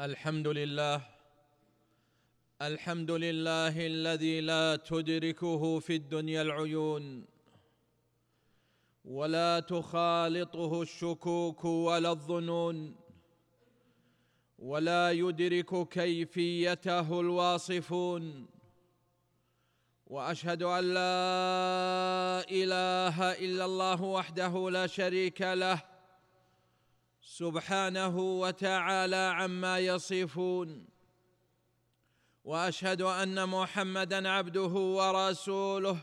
الحمد لله الحمد لله الذي لا تدركه في الدنيا العيون ولا تخالطه الشكوك ولا الظنون ولا يدرك كيفيته الواصفون وأشهد أن لا إله إلا الله وحده لا شريك له سبحانه وتعالى عما يصفون. وأشهد أن محمدا عبده ورسوله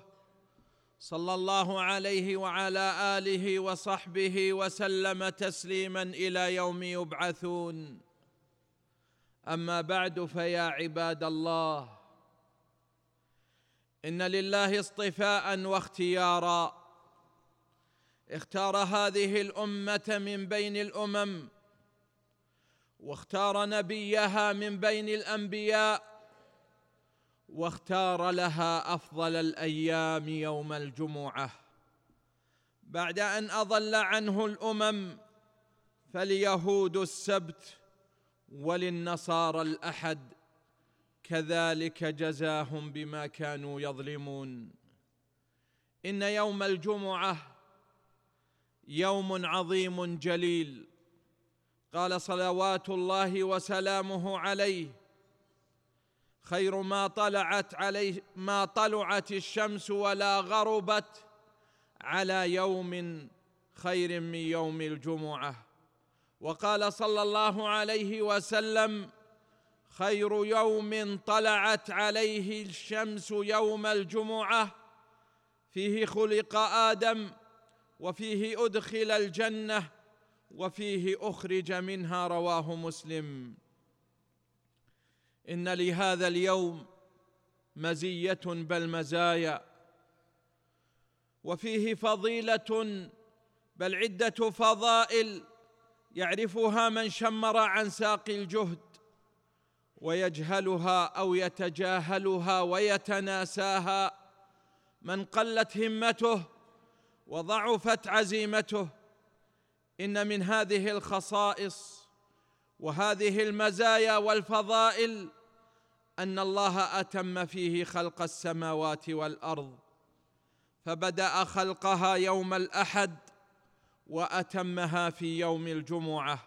صلى الله عليه وعلى آله وصحبه وسلم تسليما إلى يوم يبعثون. أما بعد فيا عباد الله إن لله اصطفاء واختيارا. اختار هذه الأمة من بين الأمم واختار نبيها من بين الأنبياء واختار لها أفضل الأيام يوم الجمعة. بعد أن أضل عنه الأمم فاليهود السبت وللنصارى الأحد كذلك جزاهم بما كانوا يظلمون. إن يوم الجمعة يوم عظيم جليل. قال صلوات الله وسلامه عليه. خير ما طلعت عليه ما طلعت الشمس ولا غربت على يوم خير من يوم الجمعة. وقال صلى الله عليه وسلم خير يوم طلعت عليه الشمس يوم الجمعة فيه خلق آدم وفيه أدخل الجنة وفيه أخرج منها رواه مسلم. إن لهذا اليوم مزية بل مزايا وفيه فضيلة بل عدة فضائل يعرفها من شمر عن ساق الجهد ويجهلها أو يتجاهلها ويتناساها من قلت همته وضعفت عزيمته. إن من هذه الخصائص وهذه المزايا والفضائل أن الله أتم فيه خلق السماوات والأرض فبدأ خلقها يوم الأحد وأتمها في يوم الجمعة.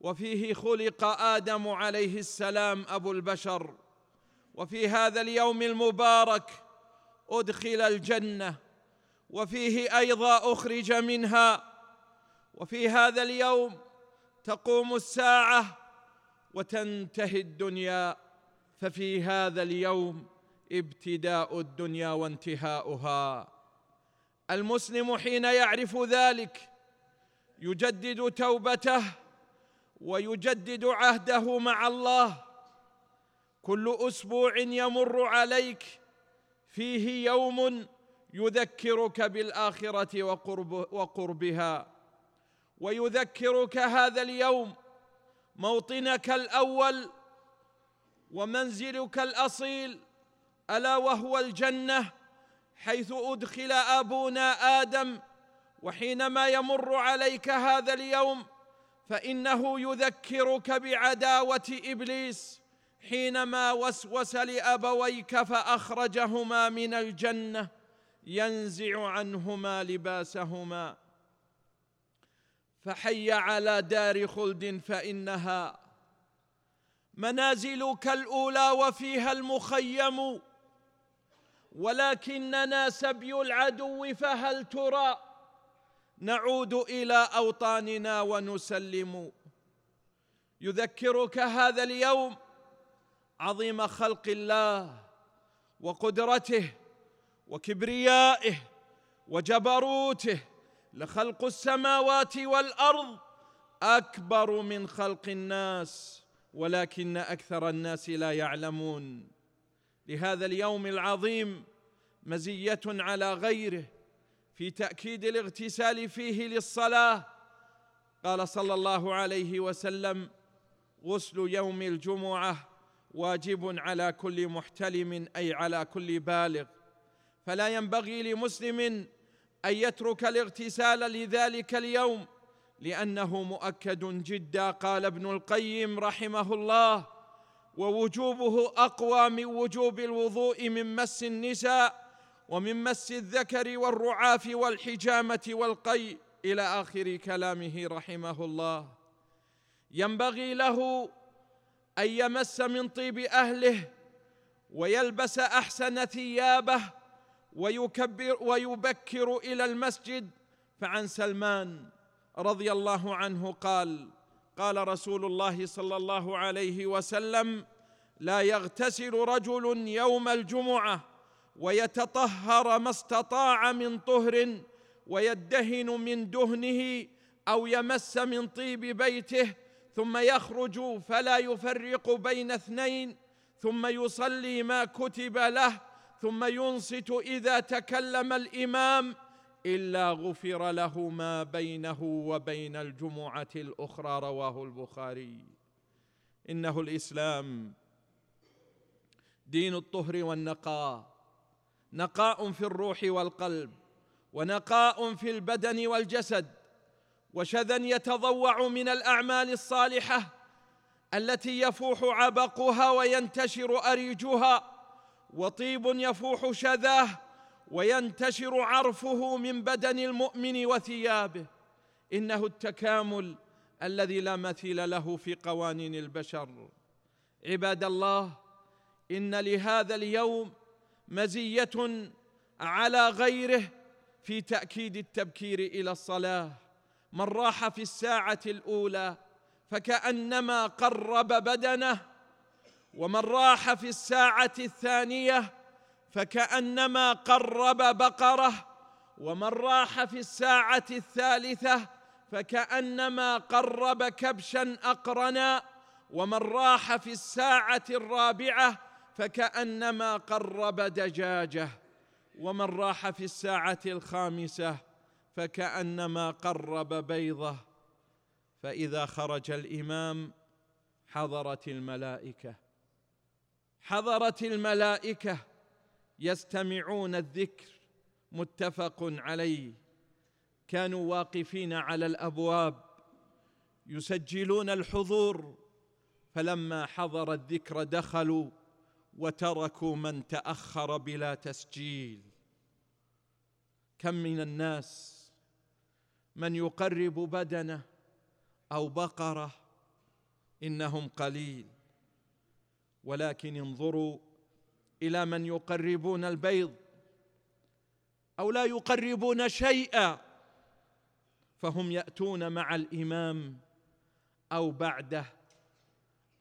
وفيه خلق آدم عليه السلام أبو البشر وفي هذا اليوم المبارك أدخل الجنة. وفيه أيضا أخرج منها وفي هذا اليوم تقوم الساعة وتنتهي الدنيا ففي هذا اليوم ابتداء الدنيا وانتهاؤها. المسلم حين يعرف ذلك يجدد توبته ويجدد عهده مع الله. كل أسبوع يمر عليك فيه يوم يذكرك بالآخرة وقرب وقربها ويذكرك هذا اليوم موطنك الأول ومنزلك الأصيل ألا وهو الجنة حيث أدخل أبونا آدم وحينما يمر عليك هذا اليوم فإنه يذكرك بعداوة إبليس حينما وسوس لأبويك فأخرجهما من الجنة. ينزع عنهما لباسهما. فحي على دار خلد فإنها منازلك الاولى وفيها المخيم. ولكننا سبي العدو فهل ترى؟ نعود إلى أوطاننا ونسلم. يذكرك هذا اليوم عظيم خلق الله وقدرته. وكبريائه وجبروته لخلق السماوات والأرض أكبر من خلق الناس ولكن أكثر الناس لا يعلمون. لهذا اليوم العظيم مزية على غيره في تأكيد الاغتسال فيه للصلاة. قال صلى الله عليه وسلم غسل يوم الجمعة واجب على كل محتلم أي على كل بالغ. فلا ينبغي لمسلم أن يترك الاغتسال لذلك اليوم لأنه مؤكد جدا قال ابن القيم رحمه الله ووجوبه أقوى من وجوب الوضوء من مس النساء ومن مس الذكر والرعاف والحجامة والقيء إلى آخر كلامه رحمه الله. ينبغي له أن يمس من طيب أهله ويلبس أحسن ثيابه ويكبر ويبكر إلى المسجد. فعن سلمان رضي الله عنه قال قال رسول الله صلى الله عليه وسلم لا يغتسل رجل يوم الجمعة ويتطهر ما استطاع من طهر ويدهن من دهنه أو يمس من طيب بيته ثم يخرج فلا يفرق بين اثنين ثم يصلي ما كتب له ثم ينصت إذا تكلم الإمام إلا غفر له ما بينه وبين الجمعة الأخرى رواه البخاري. إنه الإسلام دين الطهر والنقاء. نقاء في الروح والقلب ونقاء في البدن والجسد وشذا يتضوع من الأعمال الصالحة التي يفوح عبقها وينتشر أريجها. وطيب يفوح شذاه وينتشر عرفه من بدن المؤمن وثيابه. إنه التكامل الذي لا مثيل له في قوانين البشر. عباد الله إن لهذا اليوم مزية على غيره في تأكيد التبكير إلى الصلاة. من راح في الساعة الأولى فكأنما قرب بدنه ومن راح في الساعة الثانية فكأنما قرب بقرة ومن راح في الساعة الثالثة فكأنما قرب كبشا أقرنا ومن راح في الساعة الرابعة فكأنما قرب دجاجة ومن راح في الساعة الخامسة فكأنما قرب بيضة. فإذا خرج الإمام حضرت الملائكة. حضرت الملائكة يستمعون الذكر متفق عليه. كانوا واقفين على الأبواب يسجلون الحضور فلما حضر الذكر دخلوا وتركوا من تأخر بلا تسجيل. كم من الناس من يقرب بدنه أو بقرة إنهم قليل. ولكن انظروا إلى من يقربون البيض أو لا يقربون شيئا فهم يأتون مع الإمام أو بعده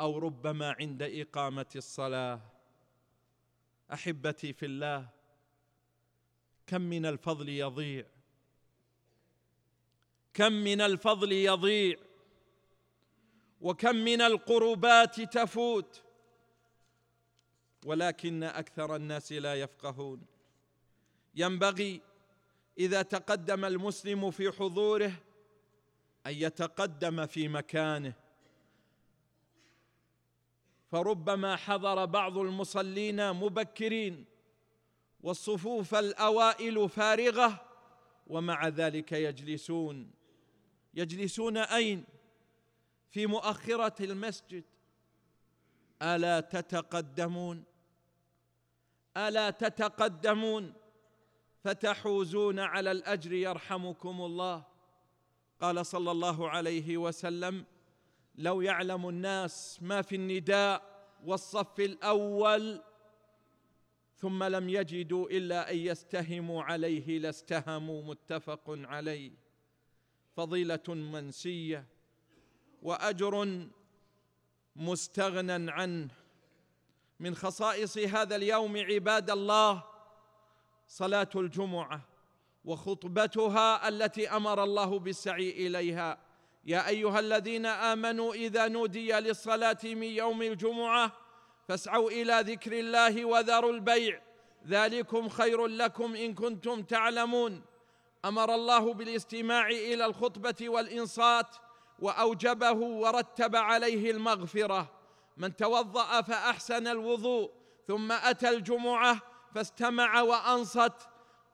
أو ربما عند إقامة الصلاة. أحبتي في الله كم من الفضل يضيع؟ كم من الفضل يضيع؟ وكم من القربات تفوت؟ ولكن أكثر الناس لا يفقهون. ينبغي إذا تقدم المسلم في حضوره أن يتقدم في مكانه. فربما حضر بعض المصلين مبكرين والصفوف الأوائل فارغة ومع ذلك يجلسون. يجلسون أين؟ في مؤخرة المسجد. ألا تتقدمون؟ ألا تتقدمون؟ فتحوزون على الأجر يرحمكم الله. قال صلى الله عليه وسلم لو يعلم الناس ما في النداء والصف الأول ثم لم يجدوا إلا أن يستهموا عليه لاستهموا متفق عليه. فضيلة منسية وأجر مستغنى عنه. من خصائص هذا اليوم عباد الله صلاة الجمعة وخطبتها التي أمر الله بالسعي إليها. يا أيها الذين آمنوا إذا نودي للصلاة من يوم الجمعة فاسعوا إلى ذكر الله وذروا البيع. ذلكم خير لكم إن كنتم تعلمون. أمر الله بالاستماع إلى الخطبة والإنصات وأوجبه ورتب عليه المغفرة. من توضأ فأحسن الوضوء ثم أتى الجمعة فاستمع وأنصت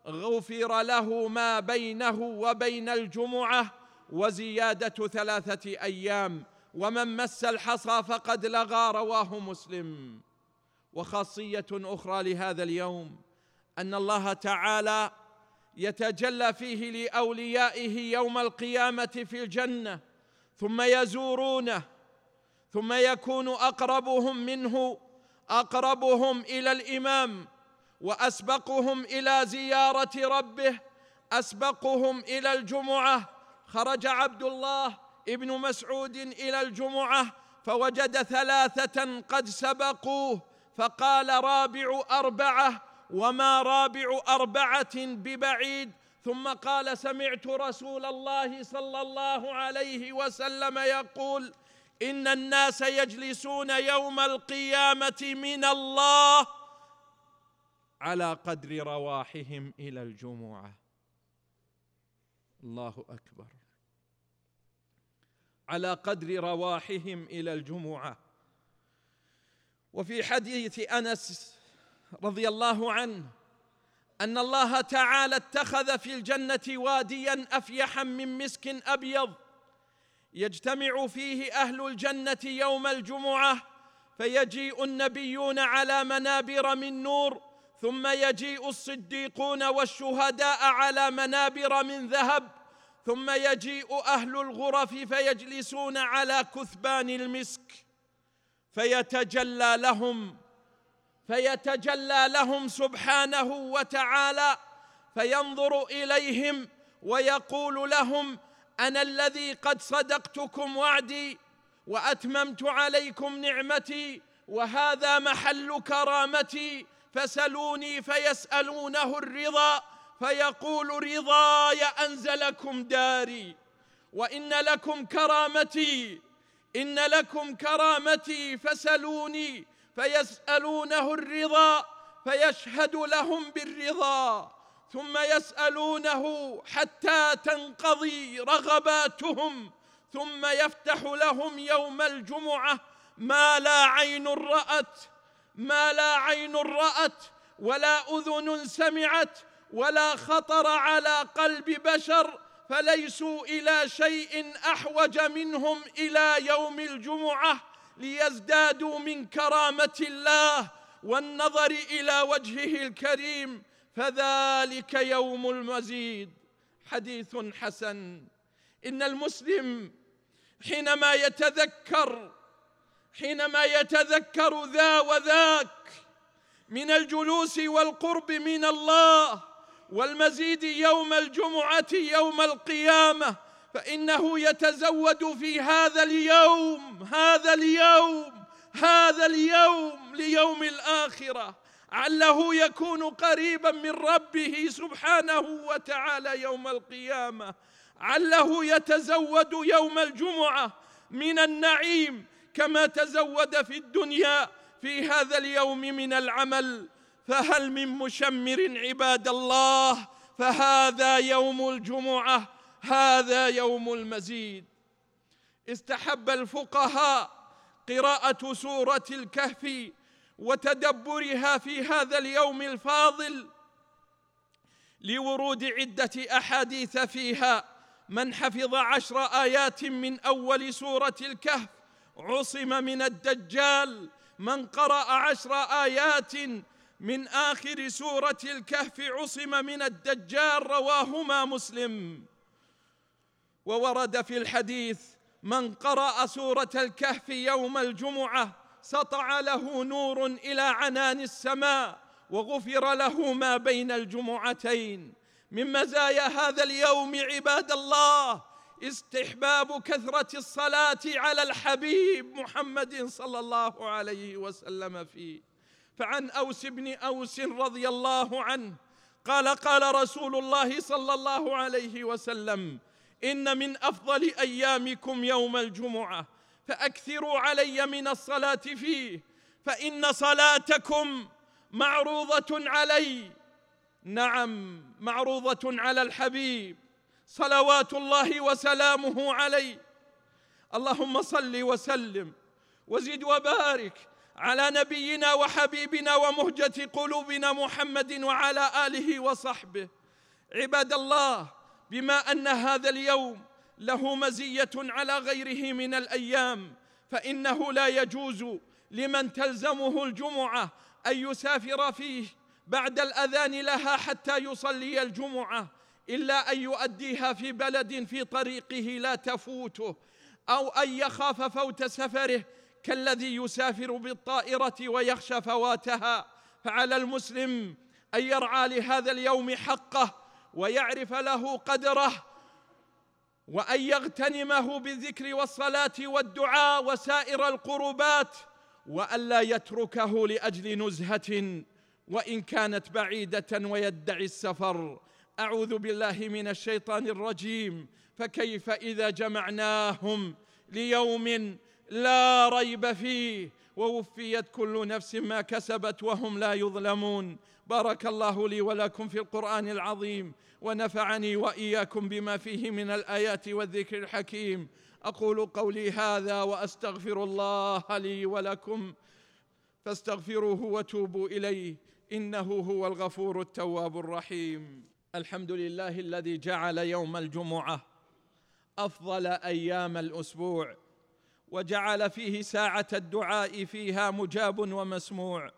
غفر له ما بينه وبين الجمعة وزيادة ثلاثة أيام ومن مس الحصى فقد لغى رواه مسلم. وخاصية أخرى لهذا اليوم أن الله تعالى يتجلى فيه لأوليائه يوم القيامة في الجنة ثم يزورونه ثم يكون أقربهم منه أقربهم إلى الإمام وأسبقهم إلى زيارة ربه أسبقهم إلى الجمعة. خرج عبد الله ابن مسعود إلى الجمعة فوجد ثلاثة قد سبقوه فقال رابع أربعة وما رابع أربعة ببعيد. ثم قال سمعت رسول الله صلى الله عليه وسلم يقول إن الناس يجلسون يوم القيامة من الله على قدر رواحهم إلى الجمعة. الله أكبر. على قدر رواحهم إلى الجمعة. وفي حديث أنس رضي الله عنه أن الله تعالى اتخذ في الجنة واديا أفيحا من مسك أبيض. يجتمع فيه أهل الجنة يوم الجمعة فيجيء النبيون على منابر من نور ثم يجيء الصديقون والشهداء على منابر من ذهب ثم يجيء أهل الغرف فيجلسون على كثبان المسك. فيتجلى لهم فيتجلى لهم سبحانه وتعالى فينظر إليهم ويقول لهم أنا الذي قد صدقتكم وعدي وأتممت عليكم نعمتي وهذا محل كرامتي. فسلوني فيسألونه الرضا فيقول رضاي أنزلكم داري. وإن لكم كرامتي إن لكم كرامتي فسلوني فيسألونه الرضا فيشهد لهم بالرضا. ثم يسألونه حتى تنقضي رغباتهم ثم يفتح لهم يوم الجمعة ما لا عين رأت ما لا عين رأت ولا أذن سمعت ولا خطر على قلب بشر فليسوا إلى شيء أحوج منهم إلى يوم الجمعة ليزدادوا من كرامة الله والنظر إلى وجهه الكريم. فذلك يوم المزيد. حديث حسن. إن المسلم حينما يتذكر حينما يتذكر ذا وذاك من الجلوس والقرب من الله والمزيد يوم الجمعة يوم القيامة فإنه يتزود في هذا اليوم هذا اليوم هذا اليوم ليوم الآخرة. عله يكون قريبا من ربه سبحانه وتعالى يوم القيامه. عله يتزود يوم الجمعه من النعيم كما تزود في الدنيا في هذا اليوم من العمل. فهل من مشمر عباد الله؟ فهذا يوم الجمعه هذا يوم المزيد. استحب الفقهاء قراءة سورة الكهف وتدبرها في هذا اليوم الفاضل لورود عدة أحاديث فيها من حفظ عشر آيات من أول سورة الكهف عصم من الدجال من قرأ عشر آيات من آخر سورة الكهف عصم من الدجال رواهما مسلم. وورد في الحديث من قرأ سورة الكهف يوم الجمعة سطع له نور إلى عنان السماء وغفر له ما بين الجمعتين. من مزايا هذا اليوم عباد الله استحباب كثرة الصلاة على الحبيب محمد صلى الله عليه وسلم فيه. فعن أوس بن أوس رضي الله عنه قال قال رسول الله صلى الله عليه وسلم إن من أفضل أيامكم يوم الجمعة. فأكثروا علي من الصلاة فيه فإن صلاتكم معروضة علي. نعم معروضة على الحبيب. صلوات الله وسلامه عليه اللهم صل وسلم وزد وبارك على نبينا وحبيبنا ومهجة قلوبنا محمد وعلى آله وصحبه. عباد الله بما أن هذا اليوم له مزية على غيره من الأيام فإنه لا يجوز لمن تلزمه الجمعة أن يسافر فيه بعد الأذان لها حتى يصلي الجمعة إلا أن يؤديها في بلد في طريقه لا تفوته أو أن يخاف فوت سفره كالذي يسافر بالطائرة ويخشى فواتها. فعلى المسلم أن يرعى لهذا اليوم حقه ويعرف له قدره وأن يغتنمه بالذكر والصلاة والدعاء وسائر القربات والا يتركه لأجل نزهة وإن كانت بعيدة ويدعي السفر. أعوذ بالله من الشيطان الرجيم. فكيف إذا جمعناهم ليوم لا ريب فيه ووفيت كل نفس ما كسبت وهم لا يظلمون. بارك الله لي ولكم في القرآن العظيم ونفعني وإياكم بما فيه من الآيات والذكر الحكيم. أقول قولي هذا وأستغفر الله لي ولكم فاستغفروه وتوبوا إليه. إنه هو الغفور التواب الرحيم. الحمد لله الذي جعل يوم الجمعة أفضل أيام الأسبوع. وجعل فيه ساعة الدعاء فيها مجاب ومسموع.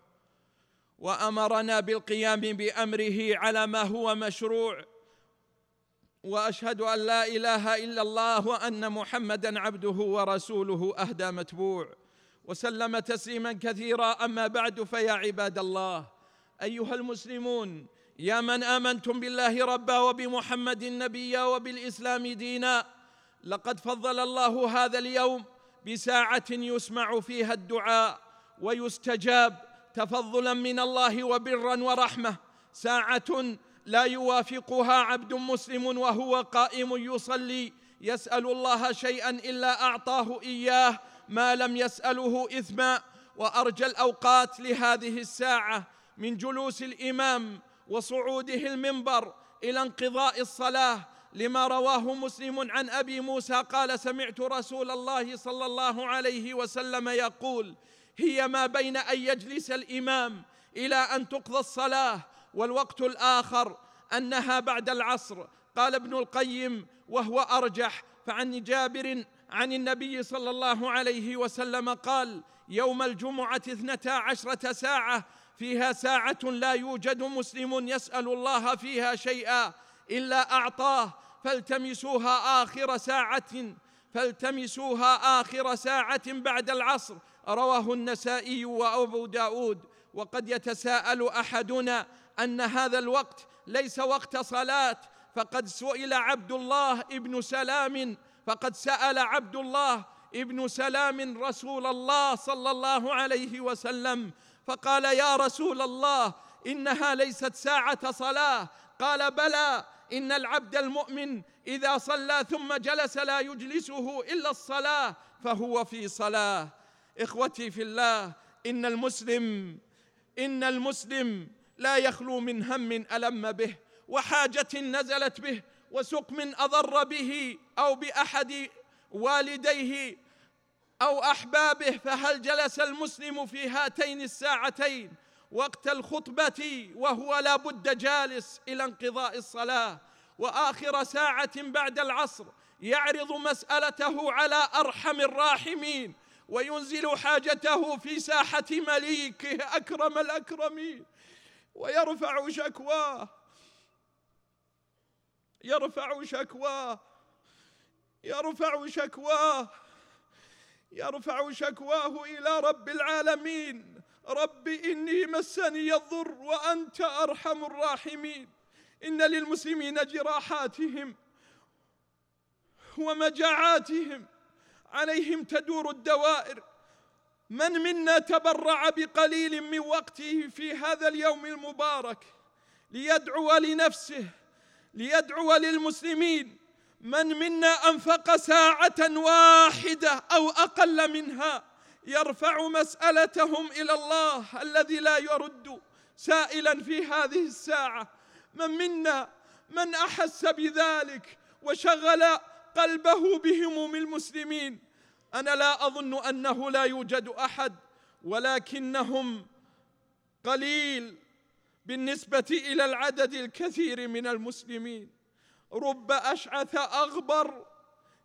وأمرنا بالقيام بأمره على ما هو مشروع. وأشهد أن لا إله إلا الله وأن محمدا عبده ورسوله أهدى متبوع. وسلم تسليما كثيرا. أما بعد فيا عباد الله أيها المسلمون يا من آمنتم بالله ربا وبمحمد نبيا وبالإسلام دينا لقد فضل الله هذا اليوم بساعة يسمع فيها الدعاء ويستجاب تفضلا من الله وبرا ورحمة. ساعة لا يوافقها عبد مسلم وهو قائم يصلي. يسأل الله شيئا إلا أعطاه إياه ما لم يسأله إثما. وأرجى الأوقات لهذه الساعة من جلوس الإمام وصعوده المنبر إلى انقضاء الصلاة لما رواه مسلم عن أبي موسى قال سمعت رسول الله صلى الله عليه وسلم يقول هي ما بين أن يجلس الإمام إلى أن تقضى الصلاة والوقت الآخر أنها بعد العصر. قال ابن القيم وهو أرجح. فعن جابر عن النبي صلى الله عليه وسلم قال يوم الجمعة اثنتا عشرة ساعة فيها ساعة لا يوجد مسلم يسأل الله فيها شيئا إلا أعطاه فالتمسوها آخر ساعة فالتمسوها آخر ساعة بعد العصر. رواه النسائي وأبو داود. وقد يتساءل أحدنا أن هذا الوقت ليس وقت صلاة. فقد سئل عبد الله ابن سلام فقد سأل عبد الله ابن سلام رسول الله صلى الله عليه وسلم. فقال يا رسول الله إنها ليست ساعة صلاة. قال بلى إن العبد المؤمن إذا صلى ثم جلس لا يجلسه إلا الصلاة فهو في صلاة. إخوتي في الله إن المسلم إن المسلم لا يخلو من هم ألم به وحاجة نزلت به وسقم أضر به أو بأحد والديه أو أحبابه فهل جلس المسلم في هاتين الساعتين؟ وقت الخطبة وهو لا بد جالس إلى انقضاء الصلاة. وآخر ساعة بعد العصر يعرض مسألته على أرحم الراحمين وينزل حاجته في ساحة مليكه أكرم الأكرمين. ويرفع شكواه يرفع شكواه يرفع شكواه يرفع شكواه إلى رب العالمين. رب إني مسني الضر وأنت أرحم الراحمين. إن للمسلمين جراحاتهم ومجاعاتهم عليهم تدور الدوائر. من منا تبرع بقليل من وقته في هذا اليوم المبارك ليدعو لنفسه ليدعو للمسلمين؟ من منا أنفق ساعة واحدة أو أقل منها يرفع مسألتهم إلى الله الذي لا يرد سائلا في هذه الساعة. من منا من أحس بذلك وشغل قلبه بهموم المسلمين؟ أنا لا أظن أنه لا يوجد أحد ولكنهم قليل بالنسبة إلى العدد الكثير من المسلمين. رب أشعث أغبر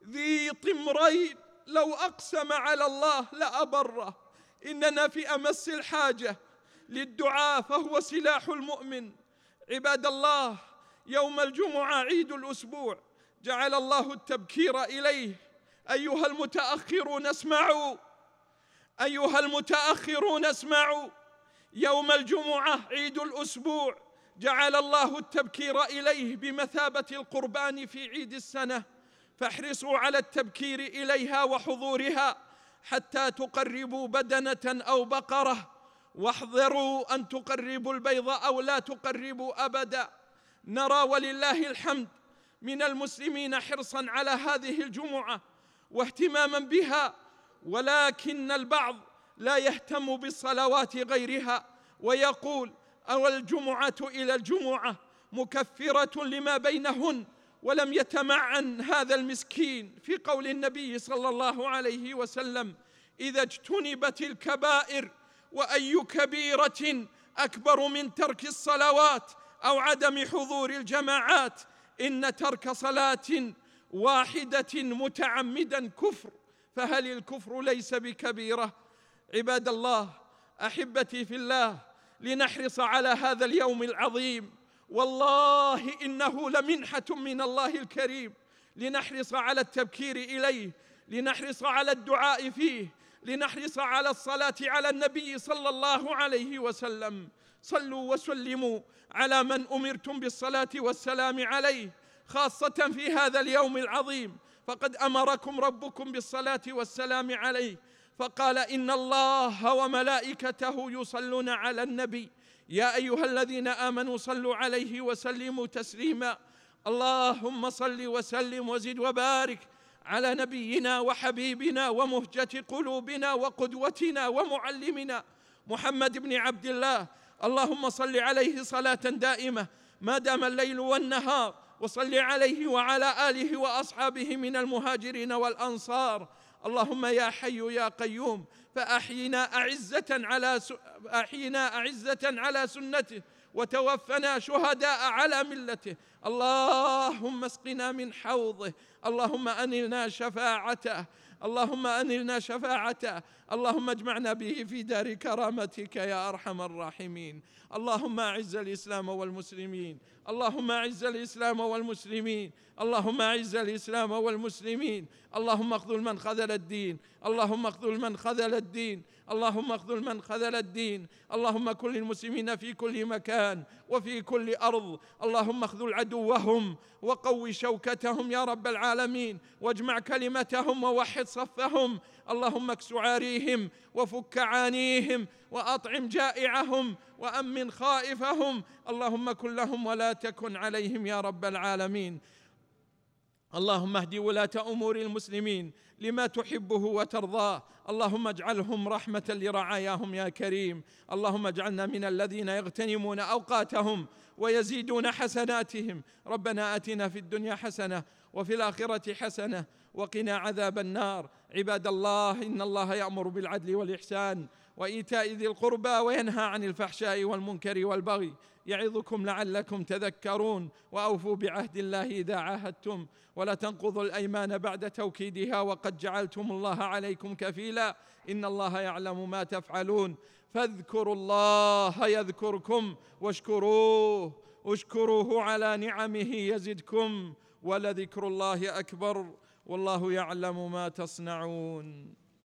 ذي طمرين. لو أقسم على الله لأبره. إننا في أمس الحاجة للدعاء فهو سلاح المؤمن. عباد الله يوم الجمعة عيد الأسبوع جعل الله التبكير إليه. أيها المتأخرون اسمعوا. أيها المتأخرون اسمعوا. يوم الجمعة عيد الأسبوع جعل الله التبكير إليه بمثابة القربان في عيد السنة. فاحرصوا على التبكير إليها وحضورها حتى تقربوا بدنة أو بقرة. واحذروا أن تقربوا البيض أو لا تقربوا أبدا. نرى ولله الحمد من المسلمين حرصا على هذه الجمعة واهتماما بها ولكن البعض لا يهتم بالصلوات غيرها ويقول أو الجمعة إلى الجمعة مكفرة لما بينهن ولم يتمعن هذا المسكين في قول النبي صلى الله عليه وسلم إذا اجتنبت الكبائر واي كبيره أكبر من ترك الصلوات أو عدم حضور الجماعات إن ترك صلاة واحدة متعمدا كفر فهل الكفر ليس بكبيرة؟ عباد الله أحبتي في الله لنحرص على هذا اليوم العظيم والله إنه لمنحة من الله الكريم. لنحرص على التبكير إليه لنحرص على الدعاء فيه لنحرص على الصلاة على النبي صلى الله عليه وسلم. صلوا وسلموا على من أمرتم بالصلاة والسلام عليه خاصة في هذا اليوم العظيم. فقد أمركم ربكم بالصلاة والسلام عليه فقال إن الله وملائكته يصلون على النبي. يا أيها الذين آمنوا صلوا عليه وسلموا تسليما. اللهم صل وسلم وزد وبارك على نبينا وحبيبنا ومهجة قلوبنا وقدوتنا ومعلمنا محمد بن عبد الله. اللهم صل عليه صلاة دائمة. ما دام الليل والنهار وصل عليه وعلى آله وأصحابه من المهاجرين والأنصار. اللهم يا حي يا قيوم فأحينا أعزة على. أحينا أعزة على سنته وتوفنا شهداء على ملته اللهم اسقنا من حوضه اللهم أنلنا شفاعته اللهم أنلنا شفاعته اللهم اجمعنا به في دار كرامتك يا أرحم الراحمين. اللهم أعز الإسلام والمسلمين. اللهم أعز الإسلام والمسلمين. اللهم أعز الإسلام والمسلمين. اللهم اخذل من خذل الدين. اللهم اخذل من خذل الدين. اللهم اخذل من خذل الدين. اللهم كل المسلمين في كل مكان وفي كل أرض. اللهم اخذل عدوهم وقو شوكتهم يا رب العالمين. واجمع كلمتهم ووحد صفهم. اللهم إكس عاريهم وفك عانيهم وأطعم جائعهم وأمن خائفهم. اللهم كن لهم ولا تكن عليهم يا رب العالمين. اللهم اهد ولاة أمور المسلمين لما تحبه وترضاه. اللهم اجعلهم رحمة لرعاياهم يا كريم. اللهم اجعلنا من الذين يغتنمون أوقاتهم ويزيدون حسناتهم. ربنا آتنا في الدنيا حسنة وفي الآخرة حسنة وقنا عذاب النار. عباد الله إن الله يأمر بالعدل والإحسان وإيتاء ذي القربى وينهى عن الفحشاء والمنكر والبغي. يعظكم لعلكم تذكرون وأوفوا بعهد الله إذا عاهدتم. ولا تنقضوا الأيمان بعد توكيدها وقد جعلتم الله عليكم كفيلا. إن الله يعلم ما تفعلون. فاذكروا الله يذكركم واشكروه. اشكروه على نعمه يزدكم ولذكر الله أكبر. والله يعلم ما تصنعون.